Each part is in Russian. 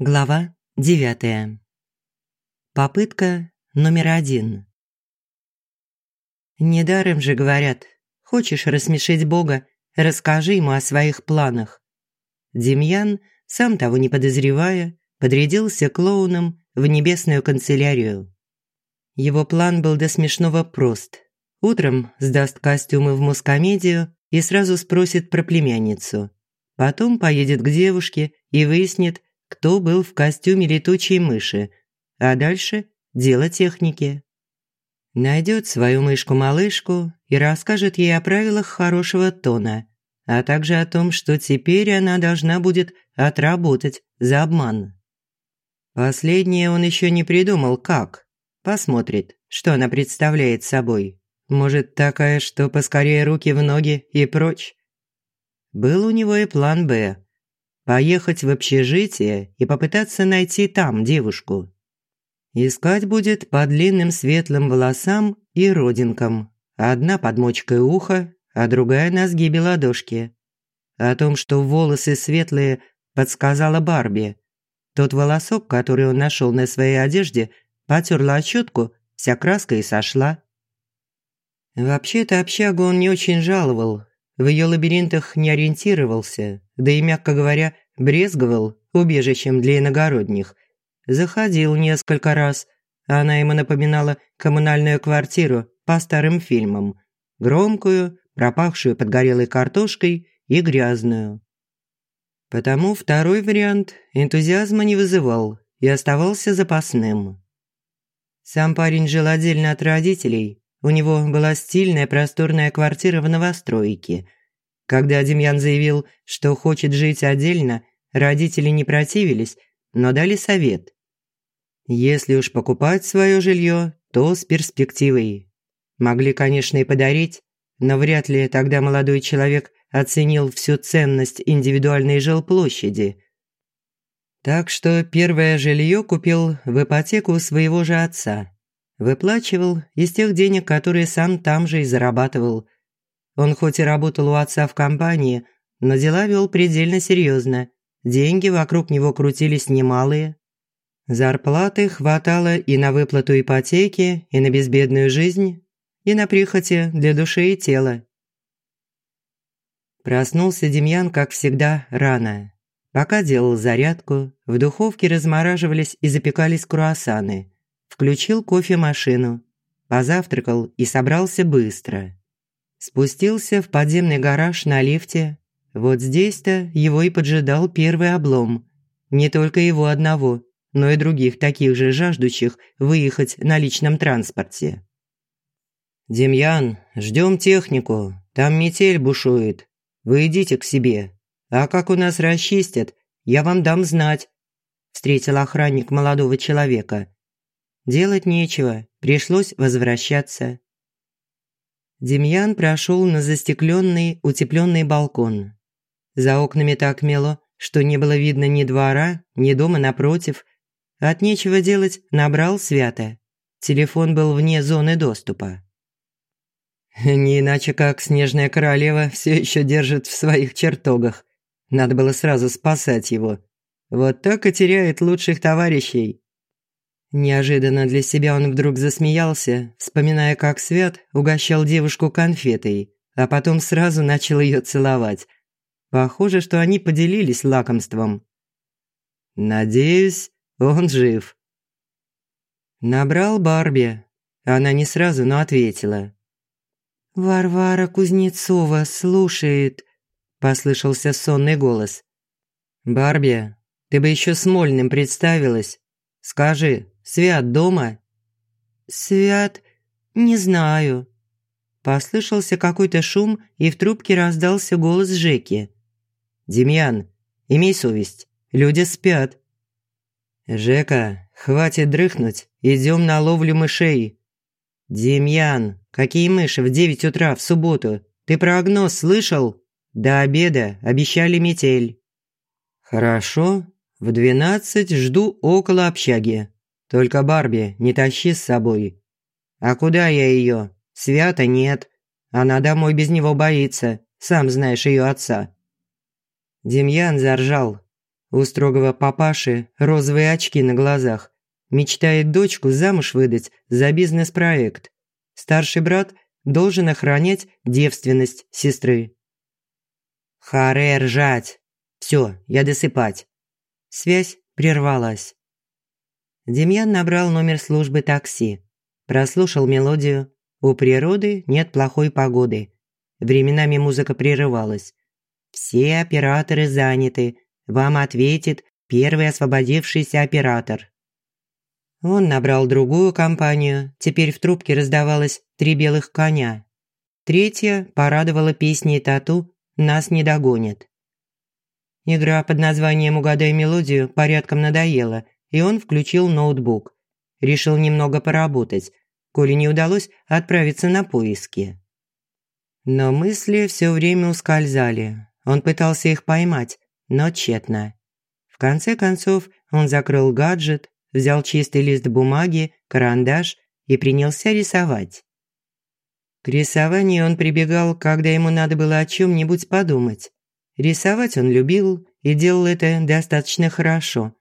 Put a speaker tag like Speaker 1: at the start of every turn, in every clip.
Speaker 1: Глава девятая. Попытка номер один. Недаром же говорят, хочешь рассмешить Бога, расскажи ему о своих планах. Демьян, сам того не подозревая, подрядился клоуном в небесную канцелярию. Его план был до смешного прост. Утром сдаст костюмы в мускомедию и сразу спросит про племянницу. Потом поедет к девушке и выяснит, кто был в костюме летучей мыши, а дальше – дело техники. Найдет свою мышку-малышку и расскажет ей о правилах хорошего тона, а также о том, что теперь она должна будет отработать за обман. Последнее он еще не придумал, как. Посмотрит, что она представляет собой. Может, такая, что поскорее руки в ноги и прочь. Был у него и план «Б», поехать в общежитие и попытаться найти там девушку. Искать будет по длинным светлым волосам и родинкам. Одна под мочкой уха, а другая на сгибе ладошки. О том, что волосы светлые, подсказала Барби. Тот волосок, который он нашел на своей одежде, потерла отчетку, вся краска и сошла. Вообще-то общагу он не очень жаловал, в ее лабиринтах не ориентировался, да и, мягко говоря, брезговал убежищем для иногородних. Заходил несколько раз. Она ему напоминала коммунальную квартиру по старым фильмам. Громкую, пропахшую подгорелой картошкой и грязную. Потому второй вариант энтузиазма не вызывал и оставался запасным. Сам парень жил отдельно от родителей. У него была стильная просторная квартира в новостройке. Когда Демьян заявил, что хочет жить отдельно, родители не противились, но дали совет. Если уж покупать свое жилье, то с перспективой. Могли, конечно, и подарить, но вряд ли тогда молодой человек оценил всю ценность индивидуальной жилплощади. Так что первое жилье купил в ипотеку своего же отца. Выплачивал из тех денег, которые сам там же и зарабатывал – он хоть и работал у отца в компании, но дела вел предельно серьезно. Деньги вокруг него крутились немалые. Зарплаты хватало и на выплату ипотеки, и на безбедную жизнь, и на прихоти для души и тела. Проснулся Демьян, как всегда, рано. Пока делал зарядку, в духовке размораживались и запекались круассаны. Включил кофемашину, позавтракал и собрался быстро. Спустился в подземный гараж на лифте. Вот здесь-то его и поджидал первый облом. Не только его одного, но и других таких же жаждущих выехать на личном транспорте. «Демьян, ждем технику. Там метель бушует. Вы идите к себе. А как у нас расчистят, я вам дам знать», – встретил охранник молодого человека. Делать нечего, пришлось возвращаться. Демьян прошел на застекленный, утепленный балкон. За окнами так мело, что не было видно ни двора, ни дома напротив. От нечего делать набрал свято. Телефон был вне зоны доступа. Не иначе как снежная королева все еще держит в своих чертогах. Надо было сразу спасать его. Вот так и теряет лучших товарищей. Неожиданно для себя он вдруг засмеялся, вспоминая, как Свят угощал девушку конфетой, а потом сразу начал ее целовать. Похоже, что они поделились лакомством. «Надеюсь, он жив». Набрал Барби. Она не сразу, но ответила. «Варвара Кузнецова слушает», – послышался сонный голос. «Барби, ты бы еще Смольным представилась. Скажи, Свят дома?» «Свят? Не знаю». Послышался какой-то шум, и в трубке раздался голос Жеки. «Демьян, имей совесть, люди спят». «Жека, хватит дрыхнуть, идем на ловлю мышей». «Демьян, какие мыши в девять утра в субботу? Ты прогноз слышал? До обеда обещали метель». «Хорошо, в двенадцать жду около общаги. Только Барби не тащи с собой. А куда я ее? Свята нет. Она домой без него боится. Сам знаешь ее отца. Демьян заржал. У строгого папаши розовые очки на глазах. Мечтает дочку замуж выдать за бизнес-проект. Старший брат должен охранять девственность сестры. «Харе ржать! Все, я досыпать!» Связь прервалась. Демьян набрал номер службы такси. Прослушал мелодию. У природы нет плохой погоды. Временами музыка прерывалась. «Все операторы заняты. Вам ответит первый освободившийся оператор». Он набрал другую компанию. Теперь в трубке раздавалось три белых коня. Третья порадовала песней Тату «Нас не догонят». Игра под названием «Угадай мелодию» порядком надоела, и он включил ноутбук. Решил немного поработать, коли не удалось отправиться на поиски. Но мысли все время ускользали. Он пытался их поймать, но тщетно. В конце концов он закрыл гаджет, взял чистый лист бумаги, карандаш и принялся рисовать. К рисованию он прибегал, когда ему надо было о чем-нибудь подумать. Рисовать он любил и делал это достаточно хорошо.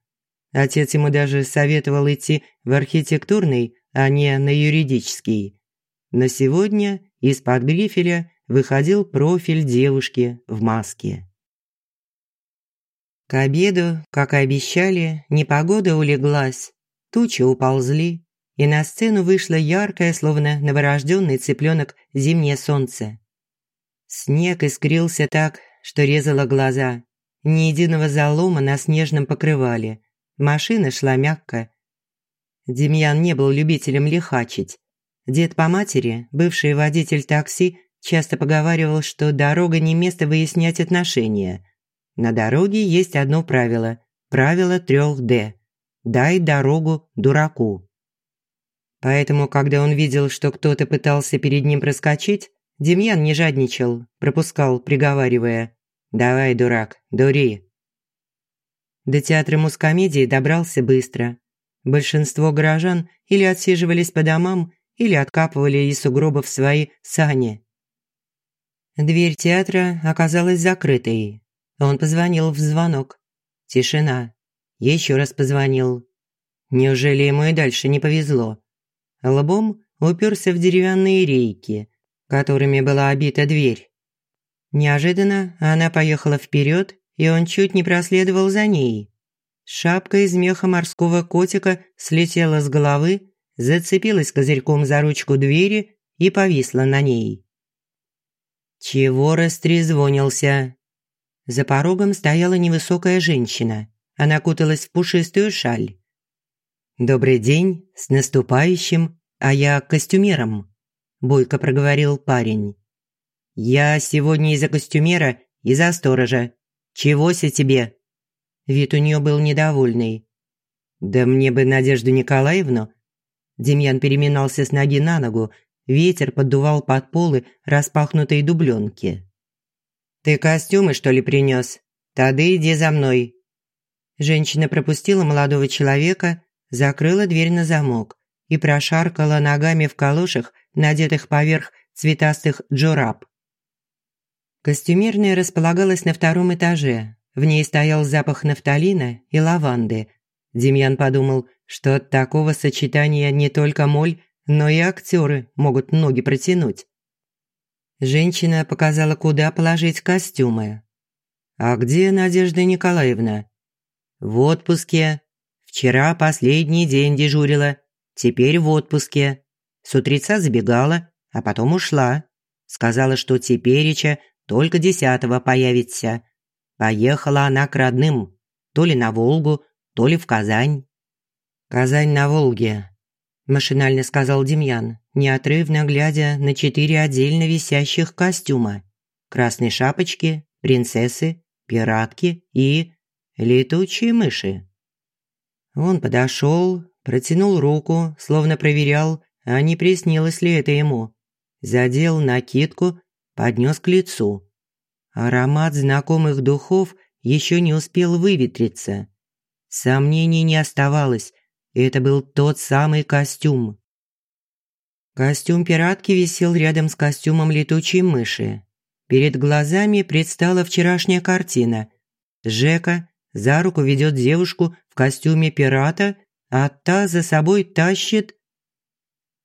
Speaker 1: Отец ему даже советовал идти в архитектурный, а не на юридический. Но сегодня из-под грифеля выходил профиль девушки в маске. К обеду, как и обещали, непогода улеглась, тучи уползли, и на сцену вышло яркое, словно новорожденный цыпленок, зимнее солнце. Снег искрился так, что резало глаза. Ни единого залома на снежном покрывале. Машина шла мягко. Демьян не был любителем лихачить. Дед по матери, бывший водитель такси, часто поговаривал, что дорога не место выяснять отношения. На дороге есть одно правило – правило трех «Д» – «дай дорогу дураку». Поэтому, когда он видел, что кто-то пытался перед ним проскочить, Демьян не жадничал, пропускал, приговаривая «Давай, дурак, дури». До театра мускомедии добрался быстро. Большинство горожан или отсиживались по домам, или откапывали из сугробов свои сани. Дверь театра оказалась закрытой. Он позвонил в звонок. Тишина. Еще раз позвонил. Неужели ему и дальше не повезло? Лбом уперся в деревянные рейки, которыми была обита дверь. Неожиданно она поехала вперед, и он чуть не проследовал за ней. Шапка из меха морского котика слетела с головы, зацепилась козырьком за ручку двери и повисла на ней. Чего растрезвонился? За порогом стояла невысокая женщина. Она куталась в пушистую шаль. «Добрый день, с наступающим, а я костюмером», – бойко проговорил парень. «Я сегодня из-за костюмера и за сторожа. Чегося тебе?» Вид у нее был недовольный. «Да мне бы Надежду Николаевну». Демьян переминался с ноги на ногу, Ветер поддувал под полы распахнутой дубленки. «Ты костюмы, что ли, принес? Тады иди за мной». Женщина пропустила молодого человека, закрыла дверь на замок и прошаркала ногами в калошах, надетых поверх цветастых джораб. Костюмерная располагалась на втором этаже. В ней стоял запах нафталина и лаванды. Демьян подумал, что от такого сочетания не только моль, но и актеры могут ноги протянуть. Женщина показала, куда положить костюмы. «А где Надежда Николаевна?» «В отпуске. Вчера последний день дежурила. Теперь в отпуске. С утреца забегала, а потом ушла. Сказала, что тепереча только десятого появится. Поехала она к родным. То ли на Волгу, то ли в Казань». «Казань на Волге. – машинально сказал Демьян, неотрывно глядя на четыре отдельно висящих костюма. Красные шапочки, принцессы, пиратки и летучие мыши. Он подошел, протянул руку, словно проверял, а не приснилось ли это ему. Задел накидку, поднес к лицу. Аромат знакомых духов еще не успел выветриться. Сомнений не оставалось, это был тот самый костюм. Костюм пиратки висел рядом с костюмом летучей мыши. Перед глазами предстала вчерашняя картина. Жека за руку ведет девушку в костюме пирата, а та за собой тащит...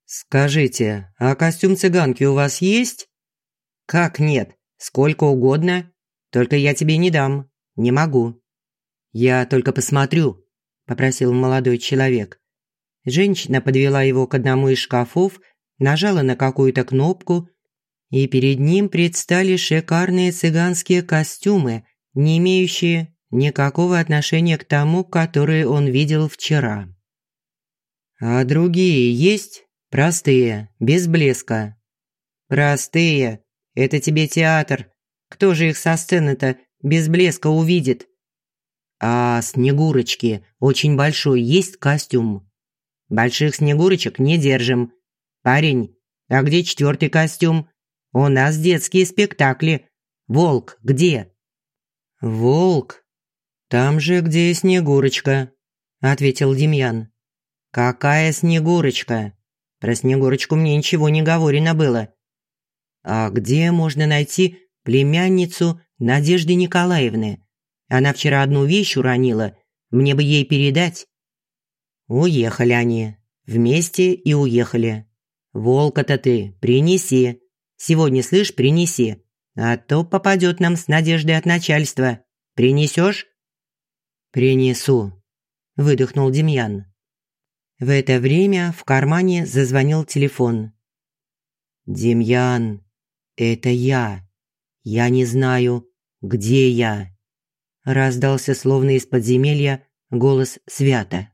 Speaker 1: «Скажите, а костюм цыганки у вас есть?» «Как нет? Сколько угодно. Только я тебе не дам. Не могу». «Я только посмотрю», – попросил молодой человек. Женщина подвела его к одному из шкафов, нажала на какую-то кнопку, и перед ним предстали шикарные цыганские костюмы, не имеющие никакого отношения к тому, который он видел вчера. «А другие есть?» Простые, без блеска. Простые. Это тебе театр. Кто же их со сцены-то без блеска увидит? А Снегурочки очень большой есть костюм. Больших Снегурочек не держим. Парень, а где четвертый костюм? У нас детские спектакли. Волк где? Волк? Там же, где Снегурочка, ответил Демьян. Какая Снегурочка? Про Снегурочку мне ничего не говорено было. А где можно найти племянницу Надежды Николаевны? Она вчера одну вещь уронила, мне бы ей передать. Уехали они. Вместе и уехали. Волка-то ты принеси. Сегодня, слышь, принеси. А то попадет нам с надеждой от начальства. Принесешь? Принесу, выдохнул Демьян. В это время в кармане зазвонил телефон. «Демьян, это я. Я не знаю, где я?» Раздался словно из подземелья голос Свята.